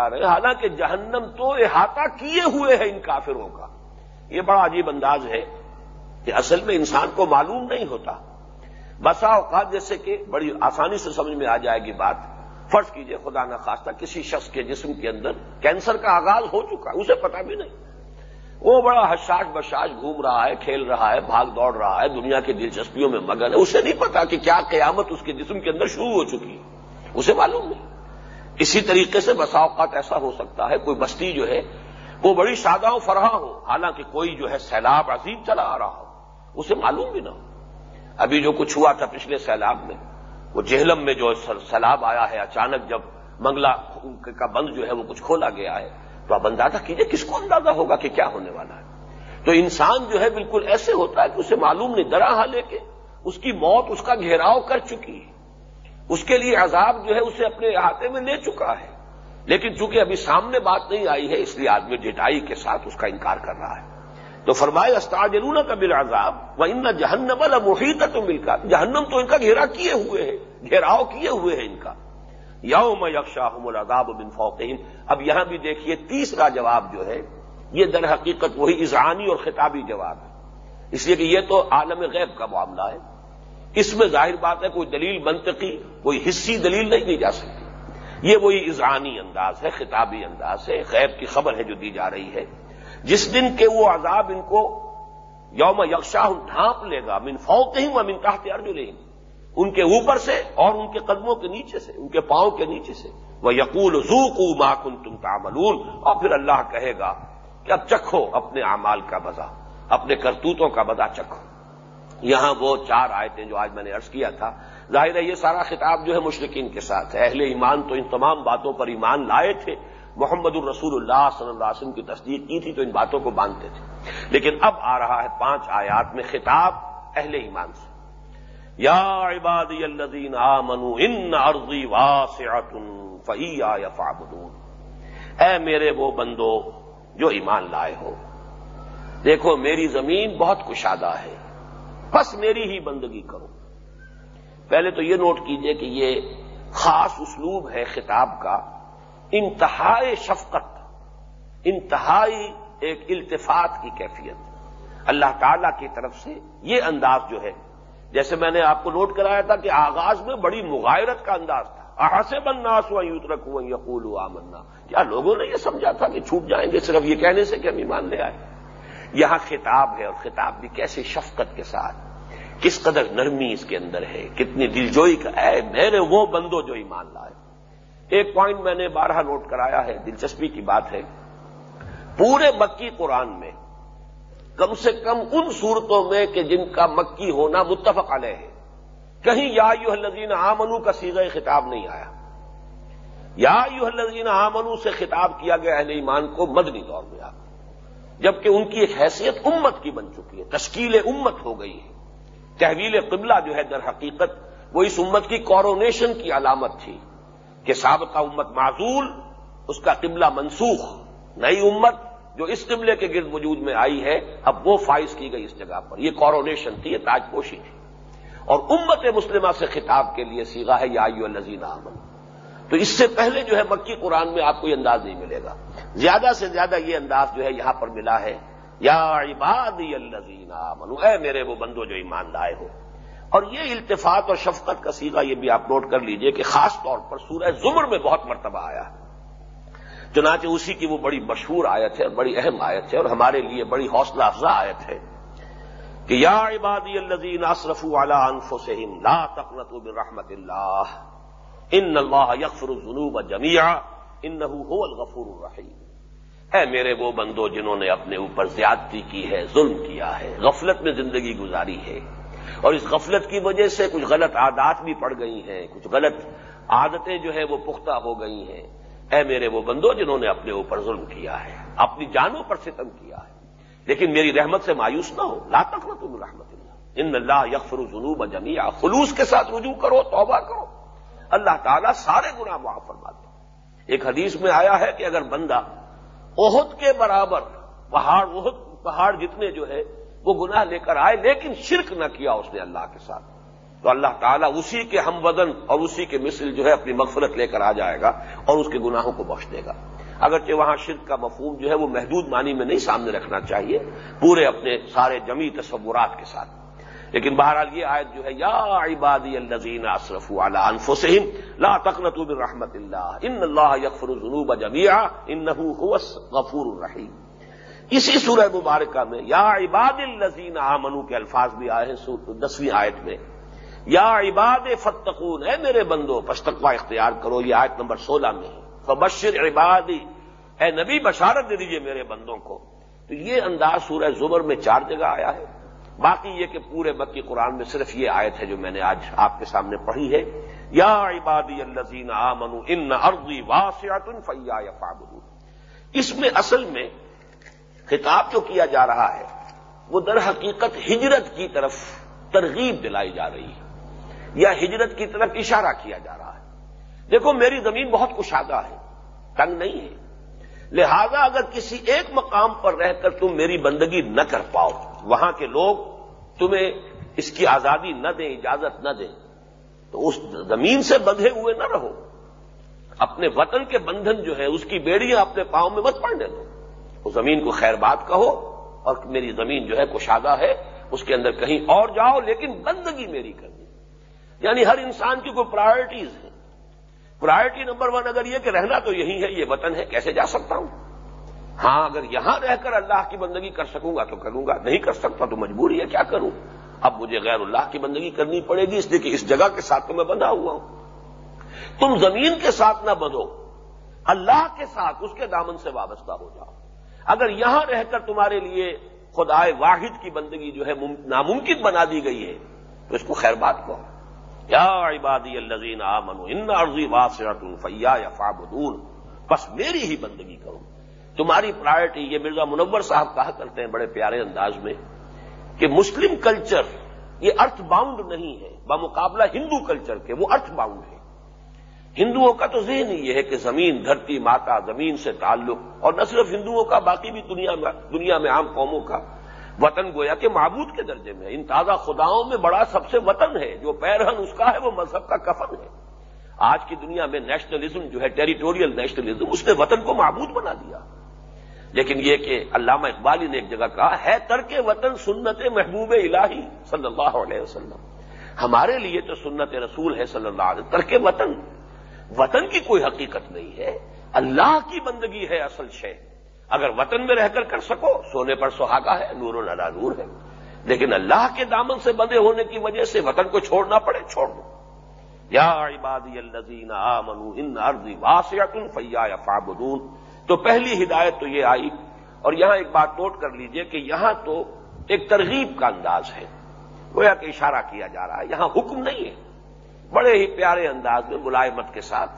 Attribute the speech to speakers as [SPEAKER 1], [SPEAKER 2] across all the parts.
[SPEAKER 1] بتا رہے ہیں۔ حالانکہ جہنم تو احاطہ کیے ہوئے ہیں ان کافروں کا۔ یہ بڑا عجیب انداز ہے کہ اصل میں انسان کو معلوم نہیں ہوتا۔ بسا اوقات جیسے کہ بڑی آسانی سے سمجھ میں آ جائے گی بات۔ فرض کیجیے خدا نہ خواستہ کسی شخص کے جسم کے اندر کینسر کا آغاز ہو چکا ہے، اسے پتا بھی نہیں۔ وہ بڑا حشاش بشاش گھوم رہا ہے، کھیل رہا ہے، بھاگ دوڑ رہا ہے، دنیا کی دلچسپیوں میں مگن ہے۔ اسے نہیں پتا کہ کیا قیامت اس کے جسم کے اندر شروع ہو چکی۔ ہے اسے معلوم نہیں۔ اسی طریقے سے بسا اوقات ایسا ہو سکتا ہے، کوئی بستی جو ہے، وہ بڑی سادہ و فرحا ہو، حالانکہ کوئی جو ہے سیلاب عظیم چلا آ رہا ہو، اسے معلوم بھی نہ ہو۔ ابھی جو کچھ ہوا تھا پچھلے سیلاب میں، وہ جہلم میں جو سیلاب آیا ہے، اچانک جب منگلہ کا بند جو ہے، وہ کچھ کھولا گیا ہے۔ تو آپ اندازہ کیجیے کس کو اندازہ ہوگا کہ کیا ہونے والا ہے۔ تو انسان جو ہے بالکل ایسے ہوتا ہے کہ اسے معلوم نہیں درا ہاں لے کے اس کی موت اس کا گھیراؤ کر چکی ہے۔ اس کے لیے عذاب جو ہے اسے اپنے احاطے میں لے چکا ہے۔ لیکن چونکہ ابھی سامنے بات نہیں آئی ہے، اس لیے آدمی ڈٹائی کے ساتھ اس کا انکار کر رہا ہے۔ تو فرمائے استاجرون کا بل عذاب وہ ان جہنم محیط تو مل کر جہنم تو ان کا گھیرا کیے ہوئے ہیں گھیراؤ کیے ہوئے ہیں ان کا۔ یوم یکشاہم العذاب بن فوقین اب یہاں بھی دیکھیے، تیسرا جواب جو ہے، یہ در حقیقت وہی اذعانی اور خطابی جواب ہے۔ اس لیے کہ یہ تو عالم غیب کا معاملہ ہے۔ اس میں ظاہر بات ہے کوئی دلیل منطقی، کوئی حصی دلیل نہیں دی جا سکتی۔ یہ وہی اذعانی انداز ہے، خطابی انداز ہے، غیب کی خبر ہے جو دی جا رہی ہے۔ جس دن کے وہ عذاب ان کو یوم یکشاہ ڈھانپ لے گا، من فوق ہی من تحت ارجو لیں ان کے اوپر سے اور ان کے قدموں کے نیچے سے، ان کے پاؤں کے نیچے سے۔ وہ یقول زو کو ماں کن تم تعملون۔ اور پھر اللہ کہے گا کہ اب چکھو اپنے اعمال کا بزا اپنے کرتوتوں کا بزا چکھو۔ یہاں وہ چار آیتیں جو آج میں نے عرض کیا تھا، ظاہر ہے یہ سارا خطاب جو ہے مشرقین کے ساتھ ہے۔ اہل ایمان تو ان تمام باتوں پر ایمان لائے تھے۔ محمد الرسول اللہ صلی اللہ علیہ وسلم کی تصدیق کی تھی تو ان باتوں کو باندھتے تھے۔ لیکن اب آ رہا ہے پانچ آیات میں خطاب اہل ایمان سے۔ یا عبادی الذین آمنوا ان ارضی واسعت فہیا یفعبدون۔ اے میرے وہ بندو جو ایمان لائے ہو۔ دیکھو، میری زمین بہت کشادہ ہے۔ بس میری ہی بندگی کرو۔ پہلے تو یہ نوٹ کیجیے کہ یہ خاص اسلوب ہے خطاب کا۔ انتہائی شفقت، انتہائی ایک التفات کی کیفیت۔ اللہ تعالی کی طرف سے یہ انداز جو ہے، جیسے میں نے آپ کو نوٹ کرایا تھا کہ آغاز میں بڑی مغائرت کا انداز تھا۔ آ سے بنناس ہوا یوت یقول ہوا منا کیا لوگوں نے یہ سمجھا تھا کہ چھوٹ جائیں گے صرف یہ کہنے سے کہ ہم ایمان لے آئے؟ یہاں خطاب ہے اور خطاب بھی کیسے شفقت کے ساتھ، کس قدر نرمی اس کے اندر ہے، کتنی دلجوئی کا ہے میرے وہ بندو جو ایمان لائے۔ ایک پوائنٹ میں نے بارہ نوٹ کرایا ہے، دلچسپی کی بات ہے۔ پورے مکی قرآن میں کم سے کم ان صورتوں میں کہ جن کا مکی ہونا متفق علیہ ہے۔ کہیں یا یو الزین آمنو کا سیدھا خطاب نہیں آیا۔ یا یو الزین آمنو سے خطاب کیا گیا اہل ایمان کو مدنی دور میں آ جبکہ ان کی ایک حیثیت امت کی بن چکی ہے، تشکیل امت ہو گئی ہے۔ تحویل قبلہ جو ہے در حقیقت وہ اس امت کی کورونیشن کی علامت تھی کہ سابقہ امت معذول اس کا قبلہ منسوخ، نئی امت جو اس قبلے کے گرد وجود میں آئی ہے، اب وہ فائز کی گئی اس جگہ پر۔ یہ کورونیشن تھی، یہ تاج پوشی تھی۔ اور امت مسلمہ سے خطاب کے لیے سیگا ہے، یا الزین امن تو اس سے پہلے جو ہے مکی قرآن میں آپ کو یہ انداز نہیں ملے گا۔ زیادہ سے زیادہ یہ انداز جو ہے یہاں پر ملا ہے، یا عباد الزین امن اے میرے وہ بندو جو ایمان لائے ہو۔ اور یہ التفات اور شفقت کا سیدھا یہ بھی آپ نوٹ کر لیجیے کہ خاص طور پر سورہ زمر میں بہت مرتبہ آیا۔ ہے چنانچہ اسی کی وہ بڑی مشہور آیت ہے اور بڑی اہم آیت ہے اور ہمارے لیے بڑی حوصلہ افزا آیت ہے کہ یا عبادی الذین اسرفوا علی انفسهم لا تقنطوا من رحمت اللہ، ان اللہ یغفر الذنوب جميعا انه هو الغفور الرحیم۔ اے میرے وہ بندو جنہوں نے اپنے اوپر زیادتی کی ہے، ظلم کیا ہے، غفلت میں زندگی گزاری ہے۔ اور اس غفلت کی وجہ سے کچھ غلط عادات بھی پڑ گئی ہیں، کچھ غلط عادتیں جو ہے وہ پختہ ہو گئی ہیں۔ اے میرے وہ بندو جنہوں نے اپنے اوپر ظلم کیا ہے، اپنی جانوں پر ستم کیا ہے۔ لیکن میری رحمت سے مایوس نہ ہو، لا تک تم رحمت اللہ۔ ان اللہ یکفر جنوب جمیا خلوص کے ساتھ رجوع کرو، توبہ کرو۔ اللہ تعالیٰ سارے گناہ معاف فرماتے ایک حدیث میں آیا ہے کہ اگر بندہ عہد کے برابر پہاڑ پہاڑ جتنے جو ہے، وہ گناہ لے کر آئے، لیکن شرک نہ کیا اس نے اللہ کے ساتھ، تو اللہ تعالیٰ اسی کے ہم وزن اور اسی کے مثل جو ہے اپنی مغفرت لے کر آ جائے گا اور اس کے گناہوں کو بخش دے گا۔ اگرچہ وہاں شرک کا مفہوم جو ہے وہ محدود معنی میں نہیں سامنے رکھنا چاہیے، پورے اپنے سارے جمی تصورات کے ساتھ۔ لیکن بہرحال یہ آیت جو ہے، یا عبادی الزین اصرف انفسہم لا تقنطوا من رحمت اللہ، ان اللہ یغفر الذنوب جميعا انه هو الغفور الرحیم۔ اسی سورہ مبارکہ میں، یا عباد الزین آمنو کے الفاظ بھی آئے ہیں دسویں آیت میں۔ یا عباد فتقون ہے میرے بندو پشتقوا اختیار کرو، یہ آیت نمبر سولہ میں فبشر عبادی، اے نبی، بشارت دے دیجیے میرے بندوں کو۔ تو یہ انداز سورہ زمر میں چار جگہ آیا ہے۔ باقی یہ کہ پورے مکی قرآن میں صرف یہ آیت ہے جو میں نے آج آپ کے سامنے پڑھی ہے، یا عبادی الزین آمن ان ارضی واسعت فیا اس میں اصل میں خطاب جو کیا جا رہا ہے، وہ در حقیقت ہجرت کی طرف ترغیب دلائی جا رہی ہے، یا ہجرت کی طرف اشارہ کیا جا رہا ہے۔ دیکھو، میری زمین بہت کشادہ ہے، تنگ نہیں ہے۔ لہذا اگر کسی ایک مقام پر رہ کر تم میری بندگی نہ کر پاؤ، وہاں کے لوگ تمہیں اس کی آزادی نہ دیں، اجازت نہ دیں، تو اس زمین سے بندھے ہوئے نہ رہو۔ اپنے وطن کے بندھن جو ہے اس کی بیڑیاں اپنے پاؤں میں مت پڑنے دو۔ اس زمین کو خیر بات کہو اور میری زمین جو ہے، کشادہ ہے، اس کے اندر کہیں اور جاؤ، لیکن بندگی میری کرنی یعنی ہر انسان کی کوئی پرائرٹیز ہیں۔ پرائرٹی نمبر ون اگر یہ کہ رہنا تو یہی ہے، یہ وطن ہے، کیسے جا سکتا ہوں؟ ہاں اگر یہاں رہ کر اللہ کی بندگی کر سکوں گا تو کروں گا، نہیں کر سکتا تو مجبوری ہے، کیا کروں؟ اب مجھے غیر اللہ کی بندگی کرنی پڑے گی، اس لیے کہ اس جگہ کے ساتھ تو میں بندھا ہوا ہوں۔ تم زمین کے ساتھ نہ بندھو، اللہ کے ساتھ، اس کے دامن سے وابستہ ہو جاؤ۔ اگر یہاں رہ کر تمہارے لیے خدائے واحد کی بندگی جو ہے ناممکن بنا دی گئی ہے، تو اس کو خیر بات کو یا عبادی الزین آمن ان عرضی واسعت فیا یا فابدون بس میری ہی بندگی کروں تمہاری پرائرٹی یہ مرزا منور صاحب کہا کرتے ہیں بڑے پیارے انداز میں کہ مسلم کلچر یہ ارتھ باؤنڈ نہیں ہے، بمقابلہ ہندو کلچر کے، وہ ارتھ باؤنڈ ہے۔ ہندوؤں کا تو ذہن ہی یہ ہے کہ زمین، دھرتی، ماتا، زمین سے تعلق، اور نہ صرف ہندوؤں کا، باقی بھی دنیا میں دنیا میں عام قوموں کا۔ وطن گویا کہ معبود کے درجے میں ان تازہ خداؤں میں بڑا سب سے وطن ہے، جو پیرہن اس کا ہے، وہ مذہب کا کفن ہے۔ آج کی دنیا میں نیشنلزم جو ہے ٹیریٹوریل نیشنلزم اس نے وطن کو معبود بنا دیا۔ لیکن یہ کہ علامہ اقبالی نے ایک جگہ کہا، ہے ترک وطن سنت محبوب الہی صلی اللہ علیہ وسلم۔ ہمارے لیے تو سنت رسول ہے صلی اللہ علیہ ترک وطن وطن کی کوئی حقیقت نہیں ہے۔ اللہ کی بندگی ہے اصل شے۔ اگر وطن میں رہ کر کر سکو، سونے پر سہاگا ہے، نور و نلا نور ہے۔ لیکن اللہ کے دامن سے بندے ہونے کی وجہ سے وطن کو چھوڑنا پڑے، چھوڑ دو۔ یا عبادی الزین آمنو ان ارضی واسعت فیا فابدون تو پہلی ہدایت تو یہ آئی اور یہاں ایک بات نوٹ کر لیجیے کہ یہاں تو ایک ترغیب کا انداز ہے۔ گویا کہ اشارہ کیا جا رہا ہے، یہاں حکم نہیں ہے۔ بڑے ہی پیارے انداز میں ملائمت کے ساتھ،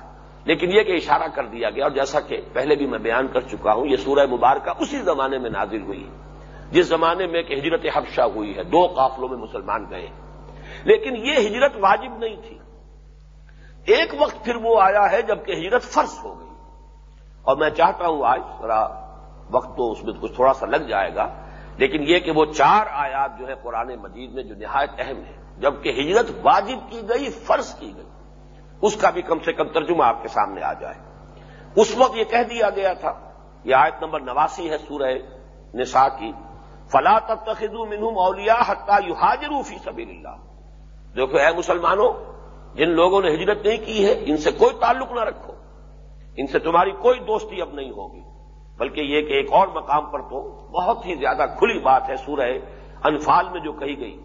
[SPEAKER 1] لیکن یہ کہ اشارہ کر دیا گیا اور جیسا کہ پہلے بھی میں بیان کر چکا ہوں، یہ سورہ مبارکہ اسی زمانے میں نازل ہوئی۔ جس زمانے میں کہ ہجرت حبشہ ہوئی ہے، دو قافلوں میں مسلمان گئے۔ لیکن یہ ہجرت واجب نہیں تھی۔ ایک وقت پھر وہ آیا ہے جبکہ ہجرت فرض ہو گئی۔ اور میں چاہتا ہوں آج ذرا وقت تو اس میں کچھ تھوڑا سا لگ جائے گا، لیکن یہ کہ وہ چار آیات جو ہے قرآن مجید میں جو نہایت اہم ہے جبکہ ہجرت واجب کی گئی، فرض کی گئی، اس کا بھی کم سے کم ترجمہ آپ کے سامنے آ جائے۔ اس وقت یہ کہہ دیا گیا تھا، یہ آیت نمبر نواسی ہے سورہ نساء کی، فلا تخد منہم اولیا حتہ یو حاجر فی سبیل اللہ دیکھو اے مسلمانوں، جن لوگوں نے ہجرت نہیں کی ہے، ان سے کوئی تعلق نہ رکھو۔ ان سے تمہاری کوئی دوستی اب نہیں ہوگی۔ بلکہ یہ کہ ایک اور مقام پر تو بہت ہی زیادہ کھلی بات ہے سورہ انفال میں جو کہی گئی۔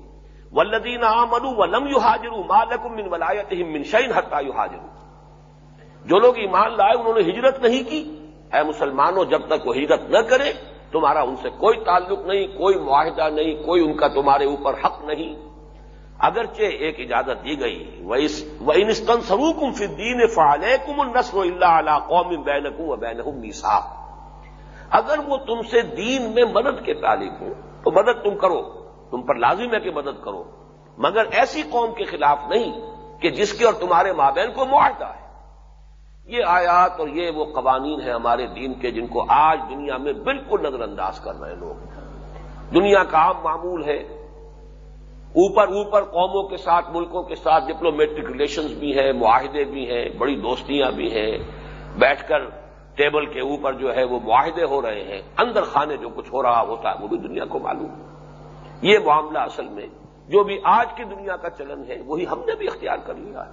[SPEAKER 1] ولدین آمنو ولم یو حاجرو مالکم من ولایت من شعین حتہ یو حاجرو جو لوگ ایمان لائے، انہوں نے ہجرت نہیں کی۔ اے مسلمانوں، جب تک وہ ہجرت نہ کرے، تمہارا ان سے کوئی تعلق نہیں، کوئی معاہدہ نہیں، کوئی ان کا تمہارے اوپر حق نہیں۔ اگرچہ ایک اجازت دی گئی وہ انستن سروکم فدین فعال کم النسر اللہ علیہ قوم بینکم و بین میسا اگر وہ تم سے دین میں مدد کے تعلق ہوں، تو مدد تم کرو۔ تم پر لازم ہے کہ مدد کرو۔ مگر ایسی قوم کے خلاف نہیں کہ جس کے اور تمہارے مابین کو معاہدہ ہے۔ یہ آیات اور یہ وہ قوانین ہیں ہمارے دین کے جن کو آج دنیا میں بالکل نظر انداز کر رہے ہیں لوگ۔ دنیا کا عام معمول ہے اوپر اوپر قوموں کے ساتھ، ملکوں کے ساتھ ڈپلومیٹک ریلیشنز بھی ہیں، معاہدے بھی ہیں، بڑی دوستیاں بھی ہیں۔ بیٹھ کر ٹیبل کے اوپر جو ہے وہ معاہدے ہو رہے ہیں۔ اندر خانے جو کچھ ہو رہا ہوتا ہے، وہ بھی دنیا کو معلوم۔ یہ معاملہ اصل میں جو بھی آج کی دنیا کا چلن ہے، وہی ہم نے بھی اختیار کر لیا ہے۔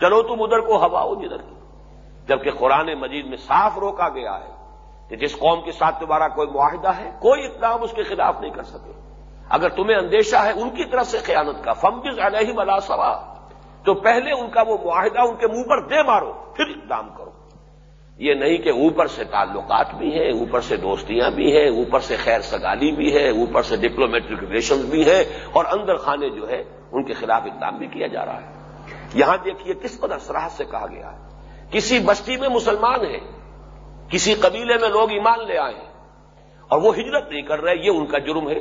[SPEAKER 1] چلو تم ادھر کو ہوا ہو، جدھر۔ کی جبکہ قرآن مجید میں صاف روکا گیا ہے کہ جس قوم کے ساتھ تمہارا کوئی معاہدہ ہے، کوئی اقدام اس کے خلاف نہیں کر سکے۔ اگر تمہیں اندیشہ ہے ان کی طرف سے خیانت کا فمبز علیہ بلا سوا تو پہلے ان کا وہ معاہدہ ان کے منہ پر دے مارو، پھر اقدام کرو۔ یہ نہیں کہ اوپر سے تعلقات بھی ہیں، اوپر سے دوستیاں بھی ہیں، اوپر سے خیر سگالی بھی ہے، اوپر سے ڈپلومیٹک ریلیشنز بھی ہیں، اور اندر خانے جو ہے ان کے خلاف اقدام بھی کیا جا رہا ہے۔ یہاں دیکھیے کس قدر سراہد سے کہا گیا ہے۔ کسی بستی میں مسلمان ہیں، کسی قبیلے میں لوگ ایمان لے آئے ہیں، اور وہ ہجرت نہیں کر رہے، یہ ان کا جرم ہے۔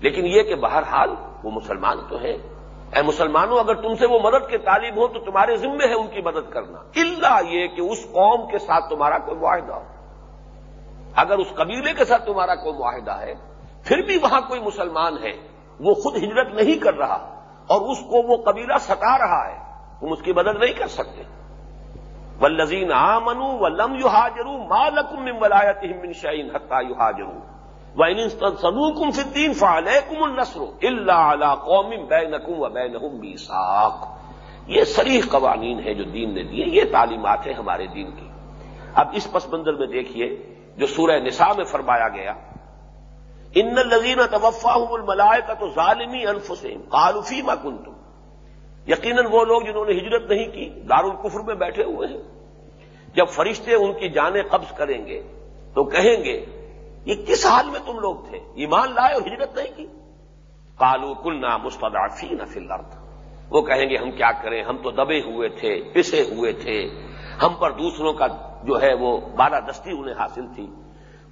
[SPEAKER 1] لیکن یہ کہ بہرحال وہ مسلمان تو ہیں۔ اے مسلمانوں، اگر تم سے وہ مدد کے طالب ہو تو تمہارے ذمے ہے ان کی مدد کرنا۔ اللہ یہ کہ اس قوم کے ساتھ تمہارا کوئی معاہدہ ہو۔ اگر اس قبیلے کے ساتھ تمہارا کوئی معاہدہ ہے، پھر بھی وہاں کوئی مسلمان ہے۔ وہ خود ہجرت نہیں کر رہا اور اس کو وہ قبیلہ ستا رہا ہے۔ تم اس کی مدد نہیں کر سکتے۔ ولزین آ منو و لم یو حاجرو ماں لکم ولایت من شعین حتہ یو حاجرو سدو کم فدین فعال کم النسر اللہ قوم بے نقم یہ سریح قوانین ہے جو دین نے دیے، یہ تعلیمات ہیں ہمارے دین کی۔ اب اس پس منظر میں دیکھیے جو سورہ نساء میں فرمایا گیا ان الزین توفا الملائے کا تو ظالمی انفسین قالفی ما کن تم یقیناً وہ لوگ جنہوں نے ہجرت نہیں کی، دارالکفر میں بیٹھے ہوئے ہیں۔ جب فرشتے ان کی جانیں قبض کریں گے تو کہیں گے یہ کس حال میں تم لوگ تھے؟ ایمان لائے اور ہجرت نہیں کی؟ کالو کلنا مستدافی نفل وہ کہیں گے، ہم کیا کریں؟ ہم تو دبے ہوئے تھے، پسے ہوئے تھے۔ ہم پر دوسروں کا جو ہے وہ بارہ دستی انہیں حاصل تھی۔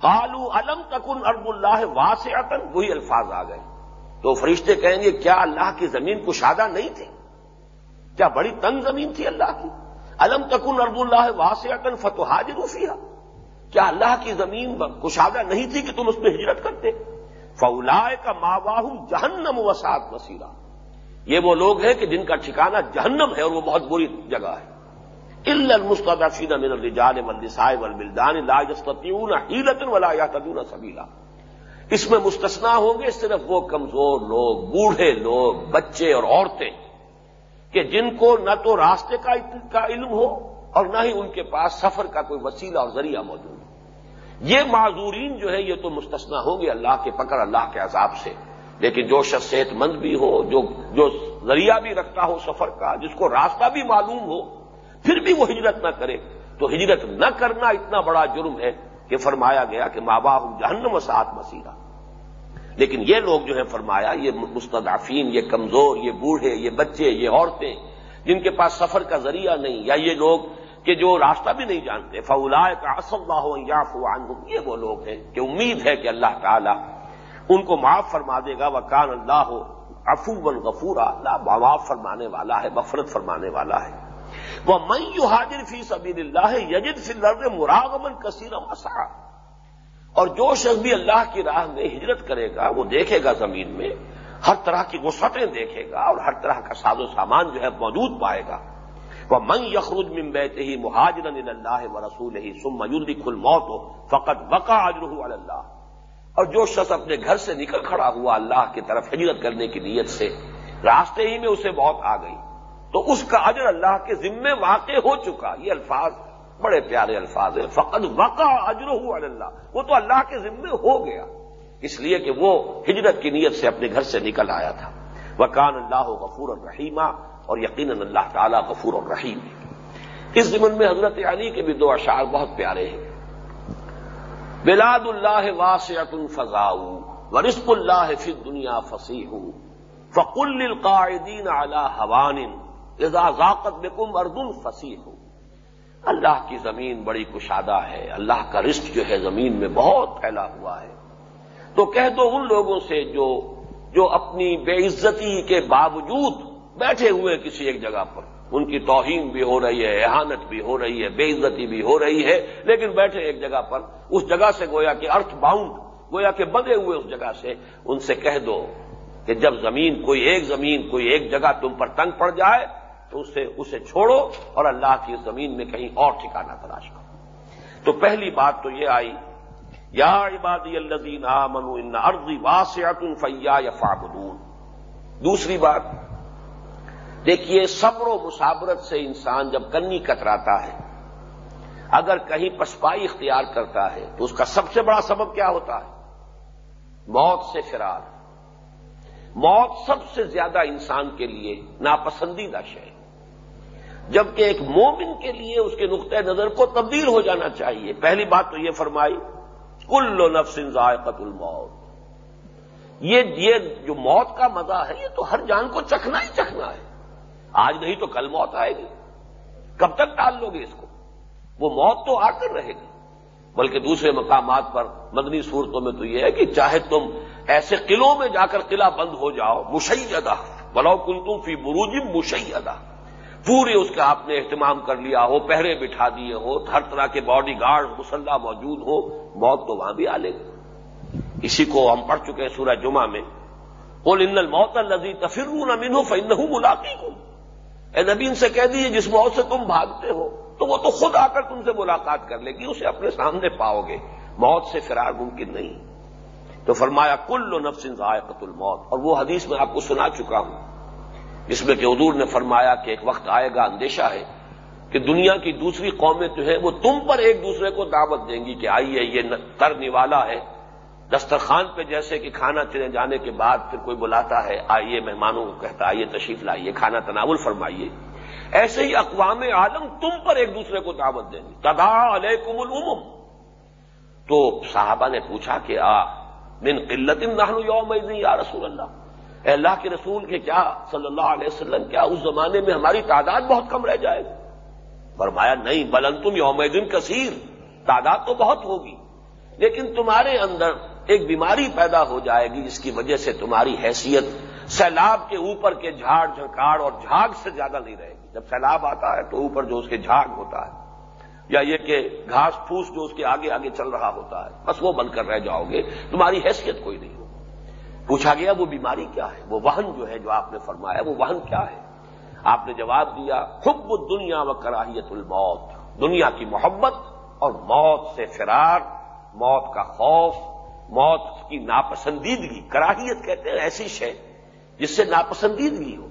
[SPEAKER 1] کالو علم تکن ارب اللہ واس وہی الفاظ آ گئے۔ تو فرشتے کہیں گے، کیا اللہ کی زمین کشادہ نہیں تھی؟ کیا بڑی تنگ زمین تھی اللہ کی؟ علم تکن ارب اللہ واس فتوحاج روفیہ کیا اللہ کی زمین کشادہ نہیں تھی کہ تم اس میں ہجرت کرتے؟ فولائے کا ماں باہو جہنم وسعت وسیلہ یہ وہ لوگ ہیں کہ جن کا ٹھکانہ جہنم ہے اور وہ بہت بری جگہ ہے۔ المستین من الرجال والنساء والبلدان لا يستطيعون حيلة ولا يهتدون سبيلا اس میں مستثنا ہوں گے صرف وہ کمزور لوگ، بوڑھے لوگ، بچے اور عورتیں کہ جن کو نہ تو راستے کا علم ہو اور نہ ہی ان کے پاس سفر کا کوئی وسیلہ اور ذریعہ موجود یہ معذورین جو ہے، یہ تو مستثنا ہوں گے، اللہ کے پکڑ، اللہ کے عذاب سے۔ لیکن جو شخص صحت مند بھی ہو، جو جو ذریعہ بھی رکھتا ہو سفر کا، جس کو راستہ بھی معلوم ہو، پھر بھی وہ ہجرت نہ کرے۔ تو ہجرت نہ کرنا اتنا بڑا جرم ہے کہ فرمایا گیا کہ ماں باپ جہنم و ساتھ لیکن یہ لوگ جو ہے فرمایا، یہ مستدافین یہ کمزور، یہ بوڑھے، یہ بچے، یہ عورتیں، جن کے پاس سفر کا ذریعہ نہیں، یا یہ لوگ کہ جو راستہ بھی نہیں جانتے فولا کا اللہ یہ وہ لوگ ہیں کہ امید ہے کہ اللہ تعالیٰ ان کو معاف فرما دے گا۔ وہ کان اللہ ہو افو غفورا۔ اللہ معاف فرمانے والا ہے بفرت فرمانے والا ہے۔ وہ میں یو حاضر فی سبیر اللہ یجد فی لرد مراغمن کثیر مسا اور جو شخص بھی اللہ کی راہ میں ہجرت کرے گا، وہ دیکھے گا زمین میں، ہر طرح کی وسعتیں دیکھے گا اور ہر طرح کا ساز و سامان جو ہے موجود پائے گا۔ وہ من یخرج من ہی مہاجر اللہ و رسول ہی سم میودی کھل موت ہو فقط بقا اجر اللہ اور جو شخص اپنے گھر سے نکل کھڑا ہوا اللہ کی طرف ہجرت کرنے کی نیت سے راستے ہی میں اسے موت آ گئی، تو اس کا اجر اللہ کے ذمے واقع ہو چکا۔ یہ الفاظ بڑے پیارے الفاظ ہیں۔ فقط وقع اجر اللہ۔ وہ تو اللہ کے ذمے ہو گیا۔ اس لیے کہ وہ ہجرت کی نیت سے اپنے گھر سے نکل آیا تھا۔ وکان اللہ غفور الرحیمہ اور یقیناً اللہ تعالیٰ غفور الرحیم اس زمن میں حضرت علی کے بھی دو اشعار بہت پیارے ہیں۔ بلاد اللہ واسعت الفضاؤ و اللہ فی دنیا فصیح۔ فقل القاعدین اعلی حوان اذا ذاقت بکم اردن فصیح۔ اللہ کی زمین بڑی کشادہ ہے۔ اللہ کا رزق جو ہے زمین میں بہت پھیلا ہوا ہے۔ تو کہہ دو ان لوگوں سے جو جو اپنی بے عزتی کے باوجود بیٹھے ہوئے کسی ایک جگہ پر۔ ان کی توہین بھی ہو رہی ہے، احانت بھی ہو رہی ہے، بے عزتی بھی ہو رہی ہے، لیکن بیٹھے ایک جگہ پر۔ اس جگہ سے گویا کہ ارتھ باؤنڈ، گویا کہ بدے ہوئے اس جگہ سے ان سے کہہ دو کہ جب زمین، کوئی ایک زمین، کوئی ایک جگہ تم پر تنگ پڑ جائے، تو اسے اسے چھوڑو اور اللہ کی زمین میں کہیں اور ٹھکانا تلاش کرو۔ تو پہلی بات تو یہ آئی، یا عبادی الدین منو ان ارضی واسعت فیا یا دوسری بات دیکھیے، صبر و مسابرت سے انسان جب کنی کتراتا ہے، اگر کہیں پسپائی اختیار کرتا ہے، تو اس کا سب سے بڑا سبب کیا ہوتا ہے؟ موت سے فرار۔ موت سب سے زیادہ انسان کے لیے ناپسندیدہ شے۔ جبکہ ایک مومن کے لیے اس کے نقطۂ نظر کو تبدیل ہو جانا چاہیے۔ پہلی بات تو یہ فرمائی، کل نفس ذائقت الموت۔ یہ یہ جو موت کا مزہ ہے، یہ تو ہر جان کو چکھنا ہی چکھنا ہے۔ آج نہیں تو کل موت آئے گی۔ کب تک ٹال لو گے اس کو؟ وہ موت تو آ کر رہے گی۔ بلکہ دوسرے مقامات پر مدنی صورتوں میں تو یہ ہے کہ چاہے تم ایسے قلعوں میں جا کر قلعہ بند ہو جاؤ، مشیدہ۔ بلو کل تم فی بروجم مشیدہ۔ پورے اس کا آپ نے اہتمام کر لیا ہو، پہرے بٹھا دیے ہو، ہر طرح کے باڈی گارڈ مسلح موجود ہو، موت تو وہاں بھی آ لے گی۔ اسی کو ہم پڑھ چکے ہیں سورہ جمعہ میں۔ بول ان الموت الزی تفر امین ہو فن ملاقی کو اے نبی ان سے کہہ دیجیے جس موت سے تم بھاگتے ہو، تو وہ تو خود آ کر تم سے ملاقات کر لے گی، اسے اپنے سامنے پاؤ گے۔ موت سے فرار ممکن نہیں۔ تو فرمایا، کل نفس ذائقت الموت۔ اور وہ حدیث میں آپ کو سنا چکا ہوں، جس میں کہ حضور نے فرمایا کہ ایک وقت آئے گا، اندیشہ ہے کہ دنیا کی دوسری قومیں جو ہیں، وہ تم پر ایک دوسرے کو دعوت دیں گی کہ آئیے، یہ تر نوالا ہے۔ دسترخوان پہ جیسے کہ کھانا چلے جانے کے بعد پھر کوئی بلاتا ہے، آئیے مہمانوں کو کہتا آئیے تشریف لائیے، کھانا تناول فرمائیے۔ ایسے ہی اقوام عالم تم پر ایک دوسرے کو دعوت دیں گی تدا علیکم العمم تو صحابہ نے پوچھا کہ آ، من قلت نہنو یوم یا رسول اللہ؟ اے اللہ کے رسول کے کیا صلی اللہ علیہ وسلم، کیا اس زمانے میں ہماری تعداد بہت کم رہ جائے؟ گی فرمایا، نہیں بلن تم یوم دن کثیر، تعداد تو بہت ہوگی، لیکن تمہارے اندر ایک بیماری پیدا ہو جائے گی، جس کی وجہ سے تمہاری حیثیت سیلاب کے اوپر کے جھاڑ جھکاڑ اور جھاگ سے زیادہ نہیں رہے گی۔ جب سیلاب آتا ہے تو اوپر جو اس کے جھاگ ہوتا ہے، یا یہ کہ گھاس پھوس جو اس کے آگے آگے چل رہا ہوتا ہے، بس وہ بن کر رہ جاؤ گے، تمہاری حیثیت کوئی نہیں ہوگی۔ پوچھا گیا، وہ بیماری کیا ہے؟ وہ وہن جو ہے، جو آپ نے فرمایا، وہ وہن کیا ہے؟ آپ نے جواب دیا، حب دنیا و کراہیت الموت۔ دنیا کی محبت اور موت سے فرار، موت کا خوف۔ موت کی ناپسندیدگی، کراہیت کہتے ہیں، ایسی شے جس سے ناپسندیدگی ہو۔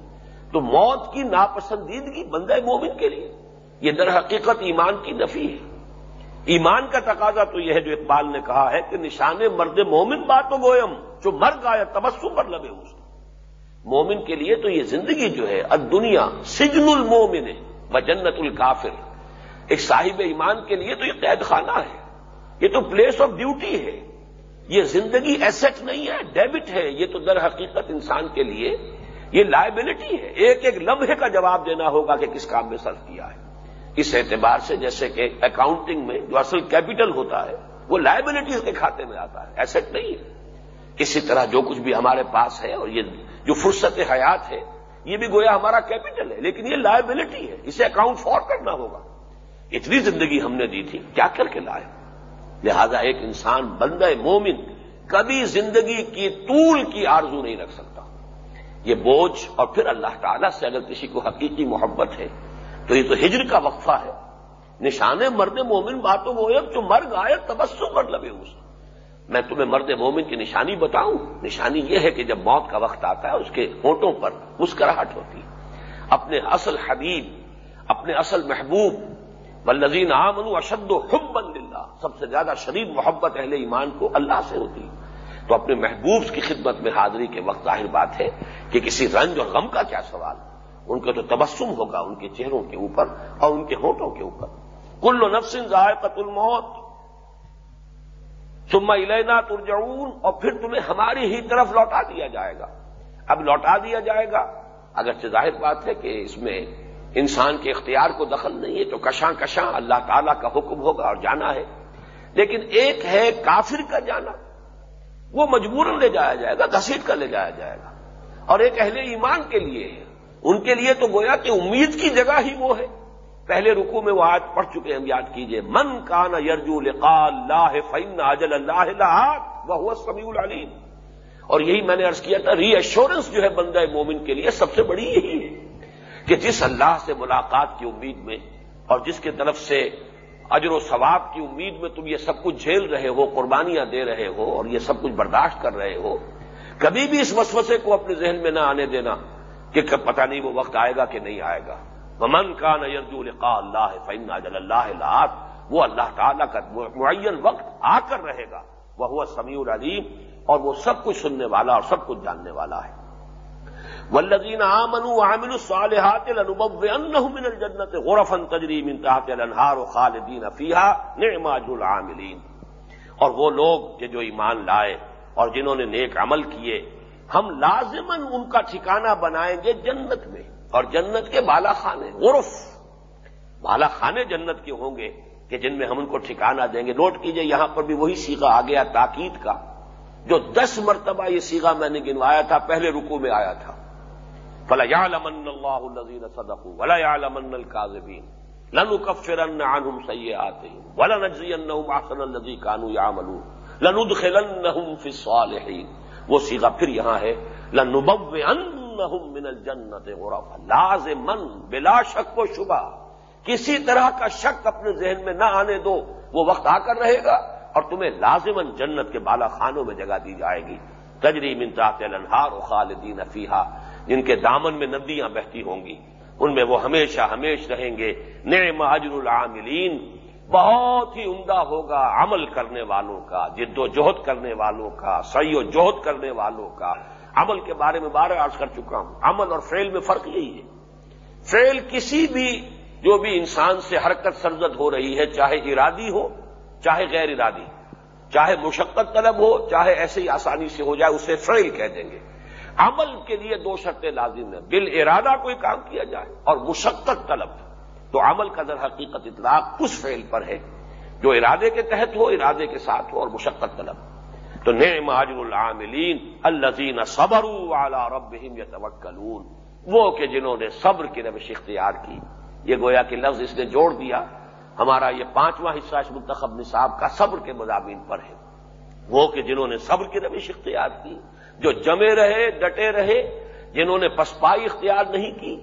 [SPEAKER 1] تو موت کی ناپسندیدگی بندہ مومن کے لیے، یہ در حقیقت ایمان کی نفی ہے۔ ایمان کا تقاضا تو یہ ہے جو اقبال نے کہا ہے کہ نشان مرد مومن بات و گوئم جو مر گایا تبسم پر لبے اس مومن کے لیے تو یہ زندگی جو ہے اب دنیا سجن المومن و جنت الکافر۔ ایک صاحب ایمان کے لیے تو یہ قید خانہ ہے۔ یہ تو پلیس آف ڈیوٹی ہے۔ یہ زندگی ایسٹ نہیں ہے ڈیبٹ ہے، یہ تو در حقیقت انسان کے لیے یہ لائبلٹی ہے۔ ایک ایک لمحے کا جواب دینا ہوگا کہ کس کام میں صرف کیا ہے۔ اس اعتبار سے جیسے کہ اکاؤنٹنگ میں جو اصل کیپٹل ہوتا ہے، وہ لائبلٹیز کے کھاتے میں آتا ہے۔ ایسٹ نہیں ہے۔ اسی طرح جو کچھ بھی ہمارے پاس ہے اور یہ جو فرصت حیات ہے، یہ بھی گویا ہمارا کیپٹل ہے، لیکن یہ لائبلٹی ہے۔ اسے اکاؤنٹ فور کرنا ہوگا۔ اتنی زندگی ہم نے دی تھی، کیا کر کے لائے؟ لہذا ایک انسان بندہ مومن کبھی زندگی کی طول کی آرزو نہیں رکھ سکتا۔ یہ بوجھ اور پھر اللہ تعالیٰ سے اگر کسی کو حقیقی محبت ہے، تو یہ تو ہجر کا وقفہ ہے۔ نشان مرد مومن باتوں وہ جو مر گائے تبسم پر لبے اس میں تمہیں مرد مومن کی نشانی بتاؤں۔ نشانی یہ ہے کہ جب موت کا وقت آتا ہے، اس کے ہونٹوں پر مسکراہٹ ہوتی ہے۔ اپنے اصل حبیب، اپنے اصل محبوب بلزین عامن اشد و حب اللہ سب سے زیادہ شدید محبت اہل ایمان کو اللہ سے ہوتی تو اپنے محبوب کی خدمت میں حاضری کے وقت ظاہر بات ہے کہ کسی رنج اور غم کا کیا سوال؟ ان کا تو تبسم ہوگا ان کے چہروں کے اوپر اور ان کے ہوٹوں کے اوپر۔ کل و نفسن ذائقت الموت، ثم الینا ترجعون، اور پھر تمہیں ہماری ہی طرف لوٹا دیا جائے گا۔ اب لوٹا دیا جائے گا اگر ظاہر بات ہے کہ اس میں انسان کے اختیار کو دخل نہیں ہے تو کشاں کشاں اللہ تعالی کا حکم ہوگا اور جانا ہے۔ لیکن ایک ہے کافر کا جانا۔ وہ مجبوراً لے جایا جائے گا، گھسیٹ کر لے جایا جائے گا۔ اور ایک اہل ایمان کے لیے ہے ان کے لیے تو گویا کہ امید کی جگہ ہی وہ ہے۔ پہلے رکو میں وہ آج پڑھ چکے ہم یاد کیجیے۔ من کان یرجو لقا اللہ فن اجل اللہ وہ سمیع العلیم۔ اور یہی میں نے ارض کیا تھا ری ایشورنس جو ہے بندہ مومن کے لیے سب سے بڑی یہی ہے۔ کہ جس اللہ سے ملاقات کی امید میں اور جس کی طرف سے اجر و ثواب کی امید میں تم یہ سب کچھ جھیل رہے ہو، قربانیاں دے رہے ہو اور یہ سب کچھ برداشت کر رہے ہو، کبھی بھی اس وسوسے کو اپنے ذہن میں نہ آنے دینا کہ پتہ نہیں وہ وقت آئے گا کہ نہیں آئے گا۔ من کا نیرجو القاء اللہ فن اجل اللہ وہ اللہ تعالیٰ کا معین وقت آ کر رہے گا۔ وہ ہوا سمیع العلیم اور وہ سب کچھ سننے والا اور سب کچھ جاننے والا ہے۔ ولدین عامن عامل الصالحات من الجنت غرفن تجری من تحت الانہار و خالدین فیحا نعماج العاملین۔ اور وہ لوگ کہ جو ایمان لائے اور جنہوں نے نیک عمل کیے، ہم لازمن ان کا ٹھکانہ بنائیں گے جنت میں۔ اور جنت کے بالا خانے غرف۔ بالا خانے جنت کے ہوں گے کہ جن میں ہم ان کو ٹھکانہ دیں گے۔ نوٹ کیجیے، یہاں پر بھی وہی سیگا آ گیا تاکید کا۔ جو دس مرتبہ یہ سیگا میں نے گنوایا تھا، پہلے رکو میں آیا تھا۔ فلا یا لمن اللہ الزین صدق ولا یا لمن القاظبین لنو کفرن عنہم سیئات ولا نجزینہم احسن الذی کانوا یعملون لندخلنہم فی الصالحین وہ سیگا پھر یہاں ہے لنبوئنہم من الجنت غرفا لازمن بلا شک و شبہ کسی طرح کا شک اپنے ذہن میں نہ آنے دو وہ وقت آ کر رہے گا اور تمہیں لازمن جنت کے بالا خانوں میں جگہ دی جائے گی تجری من تحت الانہار و خالدین فیہا جن کے دامن میں ندیاں بہتی ہوں گی۔ ان میں وہ ہمیشہ ہمیش رہیں گے۔ نعم اجر العاملین۔ بہت ہی عمدہ ہوگا عمل کرنے والوں کا، جد و جہد کرنے والوں کا سی و جہد کرنے والوں کا۔ عمل کے بارے میں بارہ عرض کر چکا ہوں۔ عمل اور فعل میں فرق یہی ہے۔ فعل کسی بھی، جو بھی انسان سے حرکت سرزد ہو رہی ہے، چاہے ارادی ہو، چاہے غیر ارادی، چاہے مشقت طلب ہو، چاہے ایسے ہی آسانی سے ہو جائے، اسے فعل کہہ دیں گے۔ عمل کے لیے دو شرطیں لازم ہیں۔ بل ارادہ کوئی کام کیا جائے اور مشقت طلب۔ تو عمل کا در حقیقت اطلاق اس فعل پر ہے جو ارادے کے تحت ہو، ارادے کے ساتھ ہو اور مشقت طلب۔ تو نعم مہاجر العاملین الزین صبر والا رب یتوکلون۔ وہ کہ جنہوں نے صبر کی روش اختیار کی۔ یہ گویا کہ لفظ اس نے جوڑ دیا۔ ہمارا یہ پانچواں حصہ اس منتخب نصاب کا صبر کے مضامین پر ہے۔ وہ کہ جنہوں نے صبر کی روش اختیار کی۔ جو جمے رہے، ڈٹے رہے، جنہوں نے پسپائی اختیار نہیں کی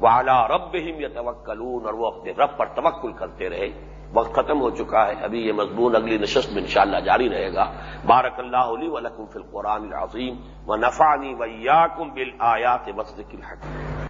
[SPEAKER 1] وہ اعلیٰ رب ہم یا توکلون اور وہ اپنے رب پر توکل کرتے رہے۔ وقت ختم ہو چکا ہے، ابھی یہ مضمون اگلی نشست میں انشاءاللہ جاری رہے گا۔ بارک اللہ علی ولکم فی القرآن العظیم و نفانی ویاکم بل آیات مسجد الحق